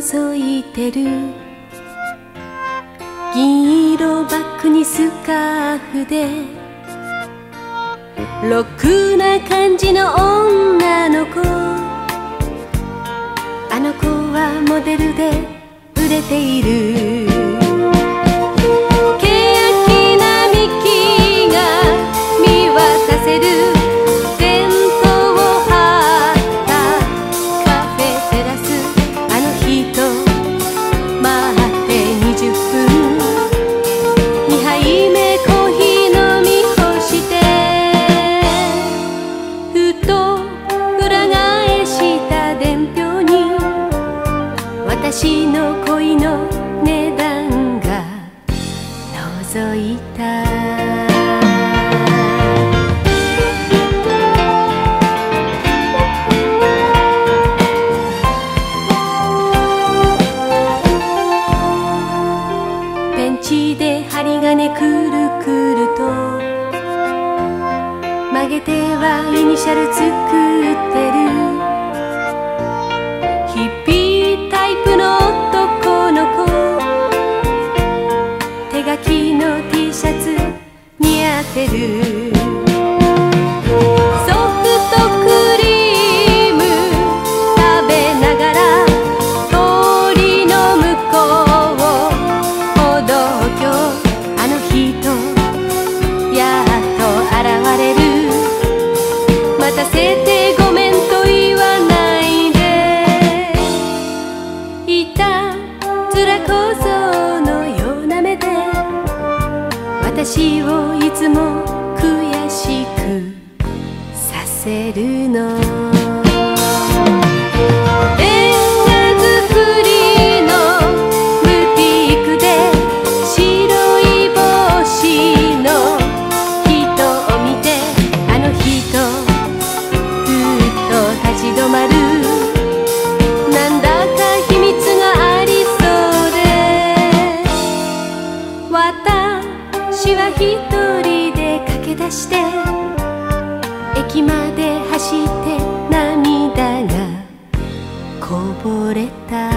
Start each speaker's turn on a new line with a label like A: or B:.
A: 覗いてる。銀色バッグにスカーフでろくな感じの女の子。あの子はモデルで売れている。私の恋の値段が覗いた。ペンチで針金くるくると曲げてはイニシャル作ってる。似合ってるソフトクリーム食べながら通りの向こう歩道橋あの人やっと現れる待たせてごめんと言わないでいたずら小僧のような目で私をいつも私は一人で駆け出して駅まで走って涙がこぼれた。